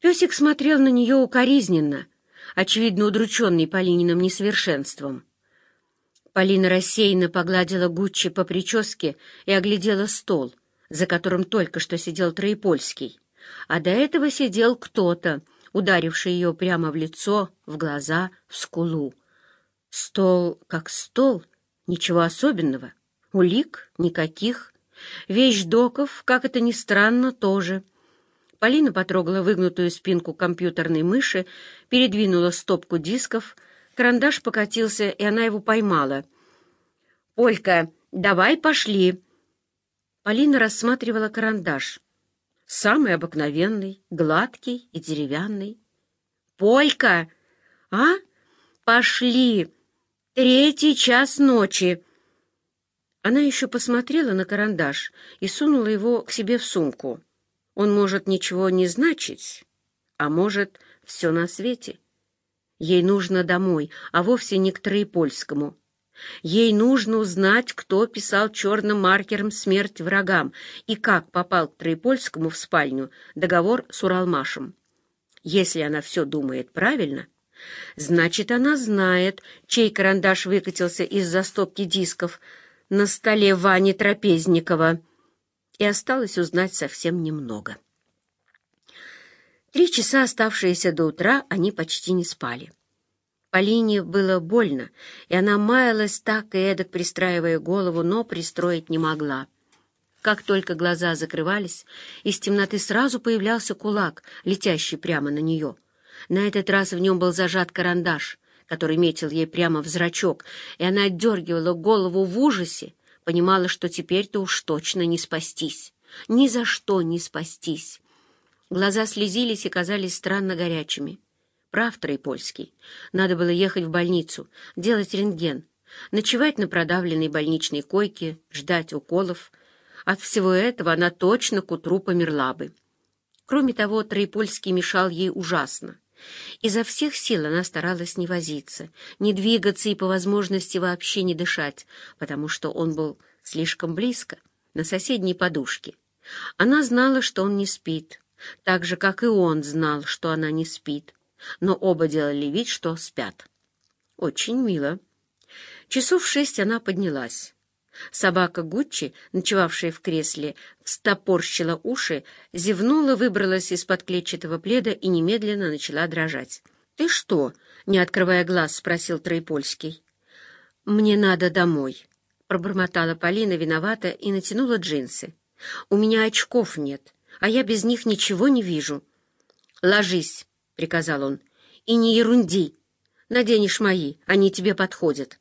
Песик смотрел на нее укоризненно, очевидно удрученный Полининым несовершенством. Полина рассеянно погладила Гуччи по прическе и оглядела стол, за которым только что сидел Троепольский, а до этого сидел кто-то, ударивший ее прямо в лицо, в глаза, в скулу. Стол как стол, ничего особенного, улик никаких, вещдоков, как это ни странно, тоже. Полина потрогала выгнутую спинку компьютерной мыши, передвинула стопку дисков — Карандаш покатился, и она его поймала. «Олька, давай пошли!» Полина рассматривала карандаш. Самый обыкновенный, гладкий и деревянный. «Полька! А? Пошли! Третий час ночи!» Она еще посмотрела на карандаш и сунула его к себе в сумку. Он может ничего не значить, а может все на свете. Ей нужно домой, а вовсе не к Троепольскому. Ей нужно узнать, кто писал черным маркером смерть врагам и как попал к Троепольскому в спальню договор с Уралмашем. Если она все думает правильно, значит, она знает, чей карандаш выкатился из-за стопки дисков на столе Вани Трапезникова. И осталось узнать совсем немного. Три часа, оставшиеся до утра, они почти не спали. Полине было больно, и она маялась так и эдак, пристраивая голову, но пристроить не могла. Как только глаза закрывались, из темноты сразу появлялся кулак, летящий прямо на нее. На этот раз в нем был зажат карандаш, который метил ей прямо в зрачок, и она отдергивала голову в ужасе, понимала, что теперь-то уж точно не спастись. Ни за что не спастись. Глаза слезились и казались странно горячими. Прав Троепольский. Надо было ехать в больницу, делать рентген, ночевать на продавленной больничной койке, ждать уколов. От всего этого она точно к утру померла бы. Кроме того, Троепольский мешал ей ужасно. Изо всех сил она старалась не возиться, не двигаться и по возможности вообще не дышать, потому что он был слишком близко, на соседней подушке. Она знала, что он не спит, так же, как и он знал, что она не спит, но оба делали вид, что спят. Очень мило. Часов шесть она поднялась. Собака Гуччи, ночевавшая в кресле, встопорщила уши, зевнула, выбралась из-под клетчатого пледа и немедленно начала дрожать. «Ты что?» — не открывая глаз, спросил Троепольский. «Мне надо домой», — пробормотала Полина виновата и натянула джинсы. «У меня очков нет а я без них ничего не вижу. «Ложись», — приказал он, — «и не ерунди. Наденешь мои, они тебе подходят».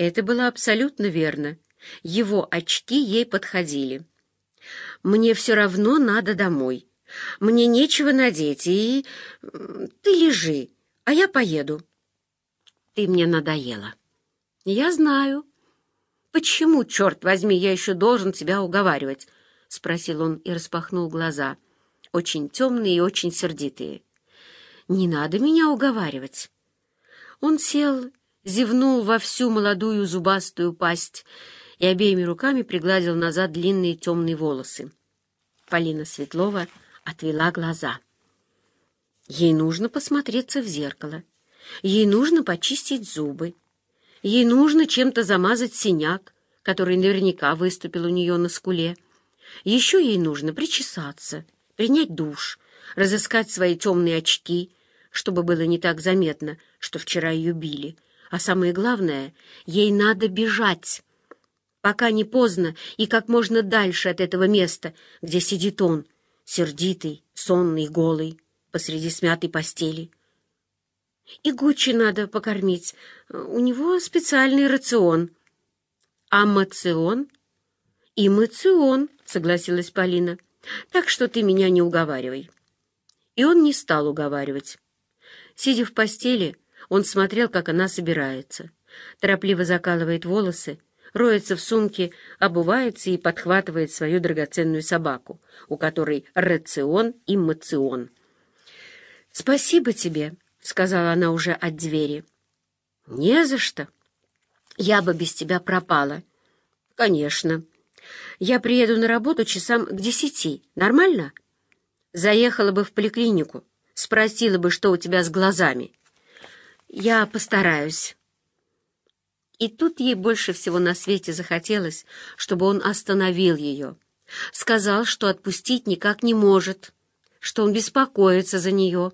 Это было абсолютно верно. Его очки ей подходили. «Мне все равно надо домой. Мне нечего надеть, и... Ты лежи, а я поеду». «Ты мне надоела». «Я знаю». «Почему, черт возьми, я еще должен тебя уговаривать?» — спросил он и распахнул глаза, очень темные и очень сердитые. «Не надо меня уговаривать». Он сел, зевнул во всю молодую зубастую пасть и обеими руками пригладил назад длинные темные волосы. Полина Светлова отвела глаза. Ей нужно посмотреться в зеркало. Ей нужно почистить зубы. Ей нужно чем-то замазать синяк, который наверняка выступил у нее на скуле. Еще ей нужно причесаться, принять душ, разыскать свои темные очки, чтобы было не так заметно, что вчера ее били. А самое главное, ей надо бежать, пока не поздно и как можно дальше от этого места, где сидит он, сердитый, сонный, голый, посреди смятой постели. И Гуччи надо покормить. У него специальный рацион. А мацион? И мацион, согласилась Полина. «Так что ты меня не уговаривай». И он не стал уговаривать. Сидя в постели, он смотрел, как она собирается. Торопливо закалывает волосы, роется в сумке, обувается и подхватывает свою драгоценную собаку, у которой рацион и мацион. «Спасибо тебе», — сказала она уже от двери. «Не за что. Я бы без тебя пропала». «Конечно», я приеду на работу часам к десяти. Нормально? Заехала бы в поликлинику, спросила бы, что у тебя с глазами. Я постараюсь. И тут ей больше всего на свете захотелось, чтобы он остановил ее. Сказал, что отпустить никак не может, что он беспокоится за нее.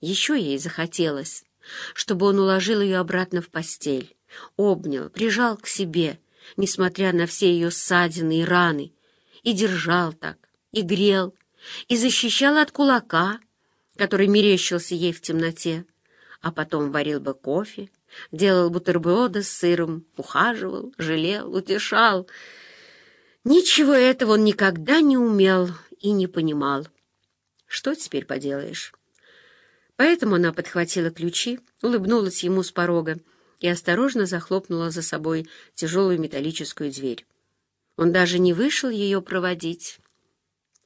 Еще ей захотелось, чтобы он уложил ее обратно в постель, обнял, прижал к себе, несмотря на все ее ссадины и раны, и держал так, и грел, и защищал от кулака, который мерещился ей в темноте, а потом варил бы кофе, делал бутерброды с сыром, ухаживал, жалел, утешал. Ничего этого он никогда не умел и не понимал. Что теперь поделаешь? Поэтому она подхватила ключи, улыбнулась ему с порога и осторожно захлопнула за собой тяжелую металлическую дверь. Он даже не вышел ее проводить.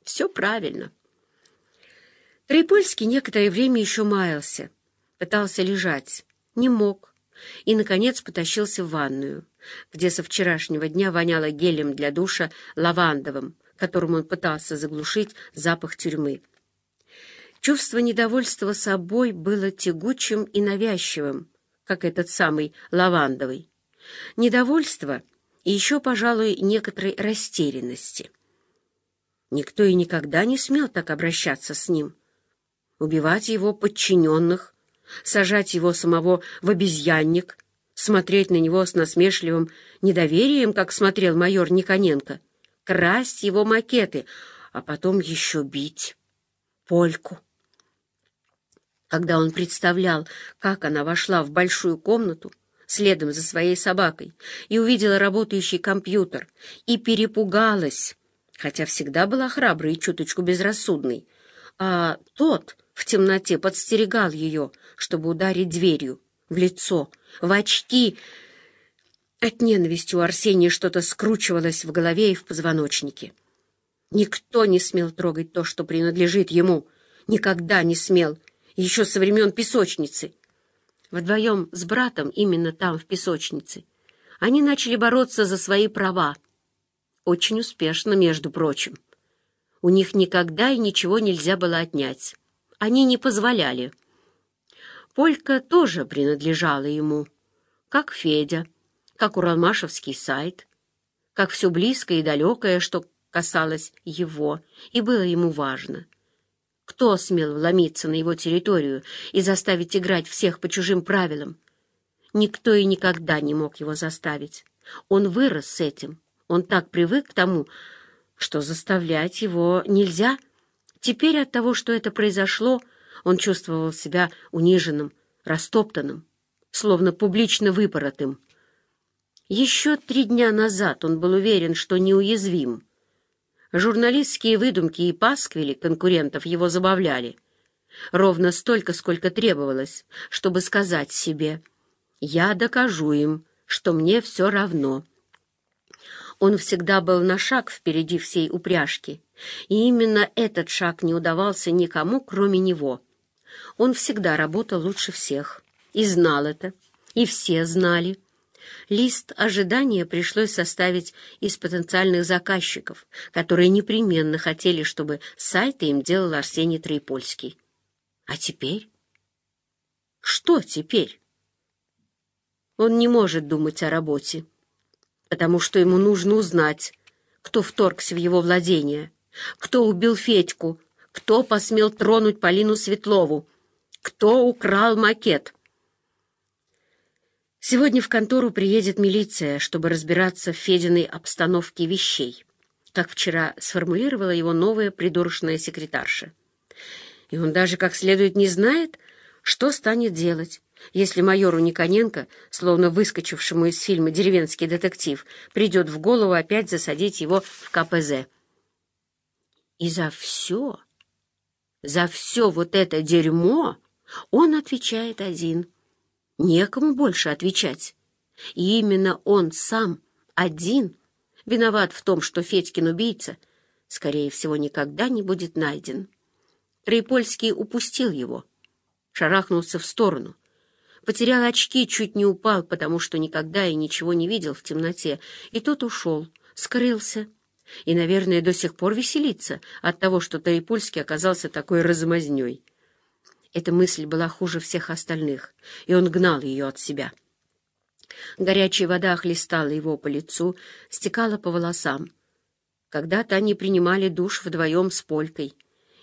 Все правильно. Трипольский некоторое время еще маялся, пытался лежать, не мог, и, наконец, потащился в ванную, где со вчерашнего дня воняло гелем для душа лавандовым, которым он пытался заглушить запах тюрьмы. Чувство недовольства собой было тягучим и навязчивым, как этот самый лавандовый. Недовольство и еще, пожалуй, некоторой растерянности. Никто и никогда не смел так обращаться с ним. Убивать его подчиненных, сажать его самого в обезьянник, смотреть на него с насмешливым недоверием, как смотрел майор Никоненко, красть его макеты, а потом еще бить Польку. Когда он представлял, как она вошла в большую комнату, следом за своей собакой, и увидела работающий компьютер, и перепугалась, хотя всегда была храброй и чуточку безрассудной, а тот в темноте подстерегал ее, чтобы ударить дверью, в лицо, в очки. От ненависти у Арсения что-то скручивалось в голове и в позвоночнике. Никто не смел трогать то, что принадлежит ему, никогда не смел, еще со времен песочницы. Вдвоем с братом именно там, в песочнице, они начали бороться за свои права. Очень успешно, между прочим. У них никогда и ничего нельзя было отнять. Они не позволяли. Полька тоже принадлежала ему, как Федя, как Уралмашевский сайт, как все близкое и далекое, что касалось его, и было ему важно — кто смел вломиться на его территорию и заставить играть всех по чужим правилам? Никто и никогда не мог его заставить. Он вырос с этим. Он так привык к тому, что заставлять его нельзя. Теперь от того, что это произошло, он чувствовал себя униженным, растоптанным, словно публично выпоротым. Еще три дня назад он был уверен, что неуязвим. Журналистские выдумки и пасквили конкурентов его забавляли. Ровно столько, сколько требовалось, чтобы сказать себе «Я докажу им, что мне все равно». Он всегда был на шаг впереди всей упряжки, и именно этот шаг не удавался никому, кроме него. Он всегда работал лучше всех, и знал это, и все знали. Лист ожидания пришлось составить из потенциальных заказчиков, которые непременно хотели, чтобы сайты им делал Арсений Троепольский. А теперь? Что теперь? Он не может думать о работе, потому что ему нужно узнать, кто вторгся в его владение, кто убил Федьку, кто посмел тронуть Полину Светлову, кто украл макет — Сегодня в контору приедет милиция, чтобы разбираться в Фединой обстановке вещей, как вчера сформулировала его новая придурочная секретарша. И он даже как следует не знает, что станет делать, если майору Никоненко, словно выскочившему из фильма «Деревенский детектив», придет в голову опять засадить его в КПЗ. И за все, за все вот это дерьмо он отвечает один — некому больше отвечать. И именно он сам, один, виноват в том, что Федькин убийца, скорее всего, никогда не будет найден. Троепольский упустил его, шарахнулся в сторону, потерял очки, чуть не упал, потому что никогда и ничего не видел в темноте, и тот ушел, скрылся, и, наверное, до сих пор веселится от того, что Таипульский оказался такой размазней. Эта мысль была хуже всех остальных, и он гнал ее от себя. Горячая вода хлестала его по лицу, стекала по волосам. Когда-то они принимали душ вдвоем с Полькой,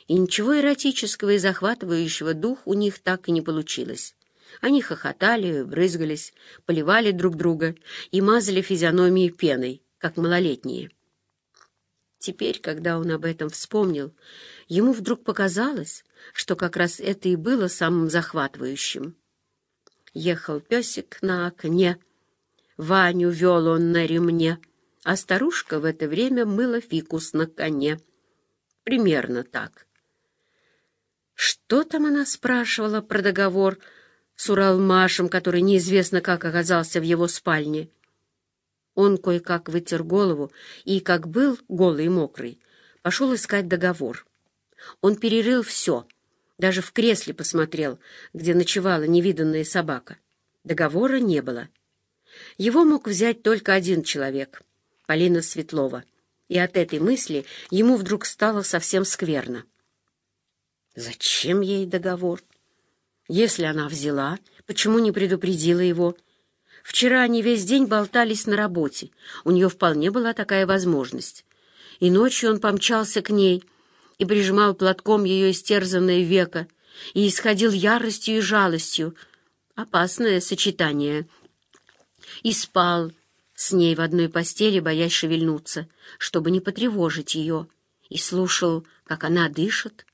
и ничего эротического и захватывающего дух у них так и не получилось. Они хохотали, брызгались, поливали друг друга и мазали физиономии пеной, как малолетние. Теперь, когда он об этом вспомнил, ему вдруг показалось, что как раз это и было самым захватывающим. Ехал песик на окне, Ваню вел он на ремне, а старушка в это время мыла фикус на коне. Примерно так. Что там она спрашивала про договор с Уралмашем, который неизвестно как оказался в его спальне? Он кое-как вытер голову и, как был голый и мокрый, пошел искать договор. Он перерыл все, даже в кресле посмотрел, где ночевала невиданная собака. Договора не было. Его мог взять только один человек — Полина Светлова, и от этой мысли ему вдруг стало совсем скверно. Зачем ей договор? Если она взяла, почему не предупредила его? Вчера они весь день болтались на работе. У нее вполне была такая возможность. И ночью он помчался к ней и прижимал платком ее истерзанное веко и исходил яростью и жалостью. Опасное сочетание. И спал с ней в одной постели, боясь шевельнуться, чтобы не потревожить ее, и слушал, как она дышит.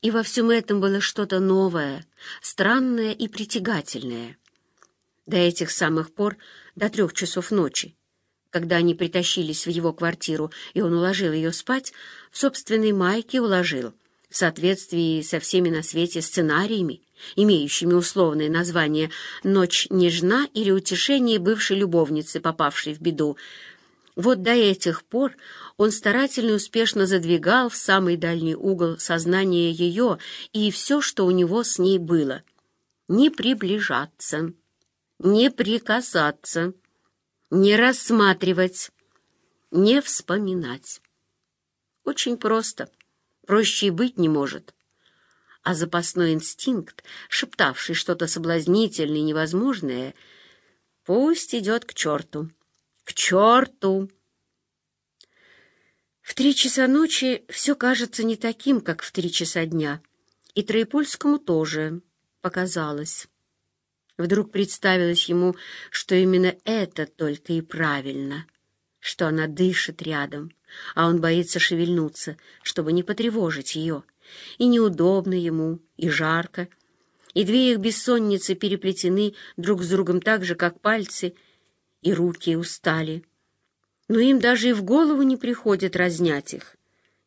И во всем этом было что-то новое, странное и притягательное до этих самых пор, до трех часов ночи, когда они притащились в его квартиру, и он уложил ее спать, в собственной майке уложил, в соответствии со всеми на свете сценариями, имеющими условное название «Ночь нежна» или «Утешение бывшей любовницы, попавшей в беду». Вот до этих пор он старательно и успешно задвигал в самый дальний угол сознания ее и все, что у него с ней было. Не приближаться не прикасаться, не рассматривать, не вспоминать. Очень просто, проще и быть не может. А запасной инстинкт, шептавший что-то соблазнительное и невозможное, пусть идет к черту. К черту! В три часа ночи все кажется не таким, как в три часа дня. И Троепольскому тоже показалось. Вдруг представилось ему, что именно это только и правильно, что она дышит рядом, а он боится шевельнуться, чтобы не потревожить ее. И неудобно ему, и жарко, и две их бессонницы переплетены друг с другом так же, как пальцы, и руки устали. Но им даже и в голову не приходит разнять их.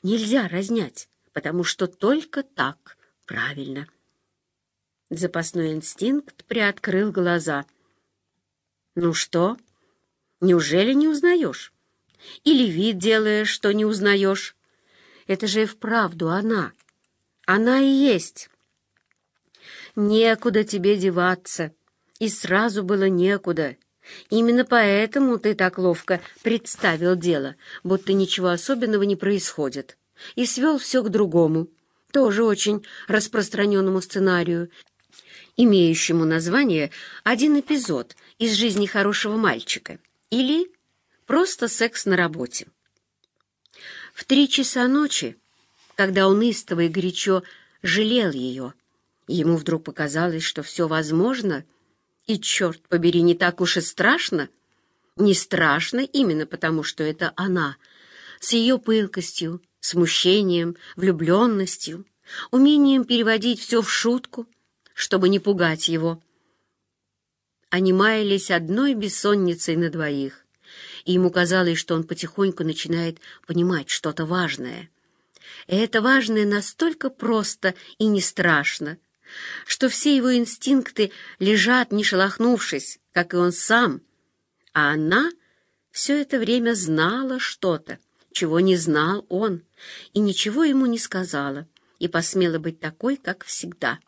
Нельзя разнять, потому что только так правильно. Запасной инстинкт приоткрыл глаза. «Ну что? Неужели не узнаешь? Или вид делаешь, что не узнаешь? Это же и вправду она. Она и есть. Некуда тебе деваться. И сразу было некуда. Именно поэтому ты так ловко представил дело, будто ничего особенного не происходит, и свел все к другому, тоже очень распространенному сценарию, имеющему название «Один эпизод из жизни хорошего мальчика» или «Просто секс на работе». В три часа ночи, когда он истово и горячо жалел ее, ему вдруг показалось, что все возможно, и, черт побери, не так уж и страшно. Не страшно именно потому, что это она, с ее пылкостью, смущением, влюбленностью, умением переводить все в шутку, чтобы не пугать его. Они маялись одной бессонницей на двоих, и ему казалось, что он потихоньку начинает понимать что-то важное. И это важное настолько просто и не страшно, что все его инстинкты лежат, не шелохнувшись, как и он сам, а она все это время знала что-то, чего не знал он, и ничего ему не сказала, и посмела быть такой, как всегда.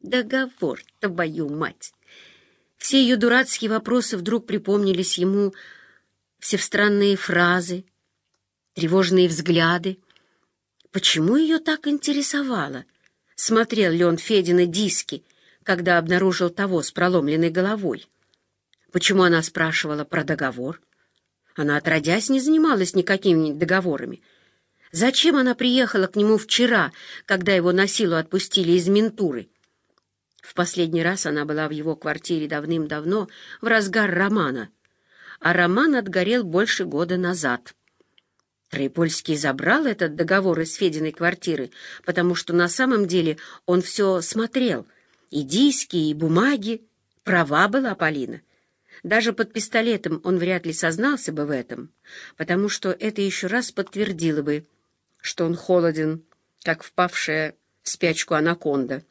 Договор, твою мать! Все ее дурацкие вопросы вдруг припомнились ему, все странные фразы, тревожные взгляды. Почему ее так интересовало? Смотрел ли он Федина диски, когда обнаружил того с проломленной головой? Почему она спрашивала про договор? Она, отродясь, не занималась никакими договорами. Зачем она приехала к нему вчера, когда его на силу отпустили из ментуры? В последний раз она была в его квартире давным-давно, в разгар романа. А роман отгорел больше года назад. Троепольский забрал этот договор из Фединой квартиры, потому что на самом деле он все смотрел. И диски, и бумаги. Права была Полина. Даже под пистолетом он вряд ли сознался бы в этом, потому что это еще раз подтвердило бы, что он холоден, как впавшая в спячку анаконда.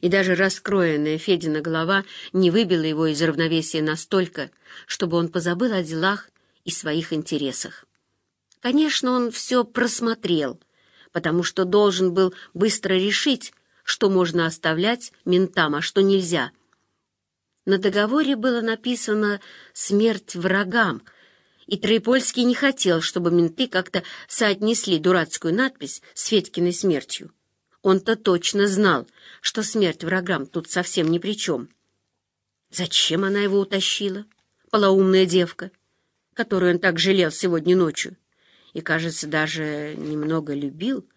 И даже раскроенная Федина голова не выбила его из равновесия настолько, чтобы он позабыл о делах и своих интересах. Конечно, он все просмотрел, потому что должен был быстро решить, что можно оставлять ментам, а что нельзя. На договоре было написано «смерть врагам», и Троепольский не хотел, чтобы менты как-то соотнесли дурацкую надпись с Федькиной смертью. Он-то точно знал, что смерть врагам тут совсем ни при чем. Зачем она его утащила, полоумная девка, которую он так жалел сегодня ночью и, кажется, даже немного любил?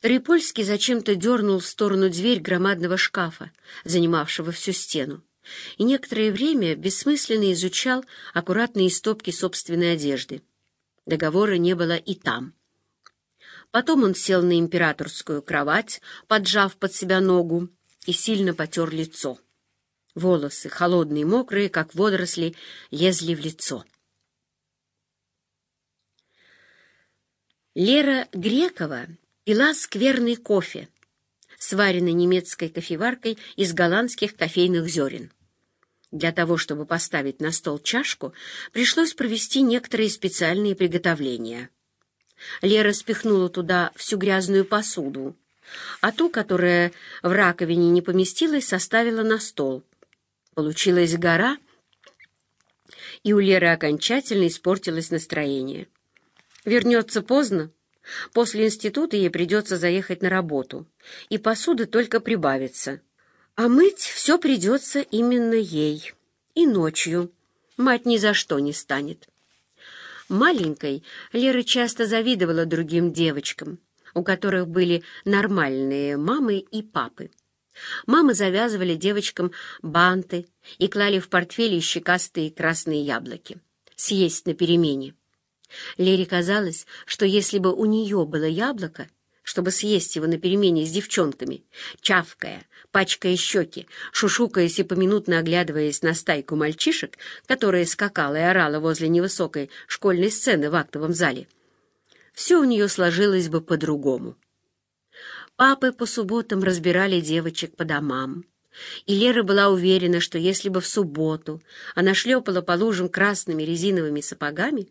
Трипольский зачем-то дернул в сторону дверь громадного шкафа, занимавшего всю стену, и некоторое время бессмысленно изучал аккуратные стопки собственной одежды. Договора не было и там. Потом он сел на императорскую кровать, поджав под себя ногу, и сильно потер лицо. Волосы, холодные и мокрые, как водоросли, лезли в лицо. Лера Грекова пила скверный кофе, сваренный немецкой кофеваркой из голландских кофейных зерен. Для того, чтобы поставить на стол чашку, пришлось провести некоторые специальные приготовления — Лера спихнула туда всю грязную посуду, а ту, которая в раковине не поместилась, составила на стол. Получилась гора, и у Леры окончательно испортилось настроение. Вернется поздно, после института ей придется заехать на работу, и посуды только прибавится. А мыть все придется именно ей. И ночью. Мать ни за что не станет. Маленькой Лера часто завидовала другим девочкам, у которых были нормальные мамы и папы. Мамы завязывали девочкам банты и клали в портфели щекастые красные яблоки. Съесть на перемене. Лере казалось, что если бы у нее было яблоко, чтобы съесть его на перемене с девчонками, чавкая, пачкая щеки, шушукаясь и поминутно оглядываясь на стайку мальчишек, которая скакала и орала возле невысокой школьной сцены в актовом зале. Все у нее сложилось бы по-другому. Папы по субботам разбирали девочек по домам. И Лера была уверена, что если бы в субботу она шлепала по лужам красными резиновыми сапогами,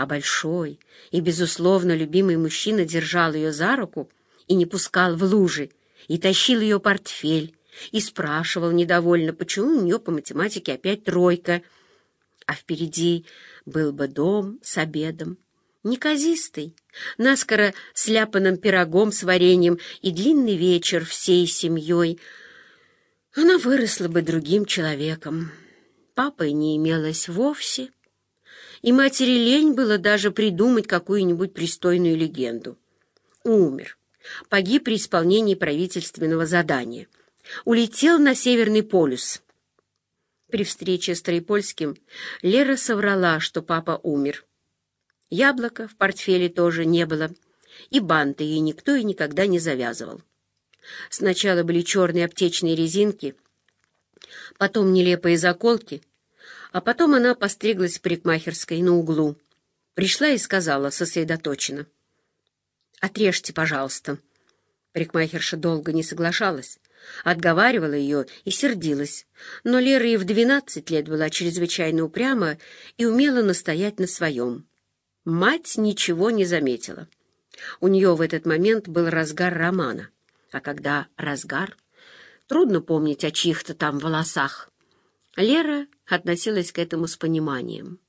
а большой и, безусловно, любимый мужчина держал ее за руку и не пускал в лужи, и тащил ее портфель, и спрашивал недовольно, почему у нее по математике опять тройка, а впереди был бы дом с обедом, неказистый, наскоро сляпанным пирогом с вареньем и длинный вечер всей семьей. Она выросла бы другим человеком. Папы не имелось вовсе, и матери лень было даже придумать какую-нибудь пристойную легенду. Умер. Погиб при исполнении правительственного задания. Улетел на Северный полюс. При встрече с Троепольским Лера соврала, что папа умер. Яблока в портфеле тоже не было, и банты ей никто и никогда не завязывал. Сначала были черные аптечные резинки, потом нелепые заколки — а потом она постриглась в парикмахерской на углу. Пришла и сказала сосредоточенно. «Отрежьте, пожалуйста». Парикмахерша долго не соглашалась, отговаривала ее и сердилась, но Лера и в двенадцать лет была чрезвычайно упряма и умела настоять на своем. Мать ничего не заметила. У нее в этот момент был разгар романа, а когда разгар, трудно помнить о чьих-то там волосах. Лера относилась к этому с пониманием.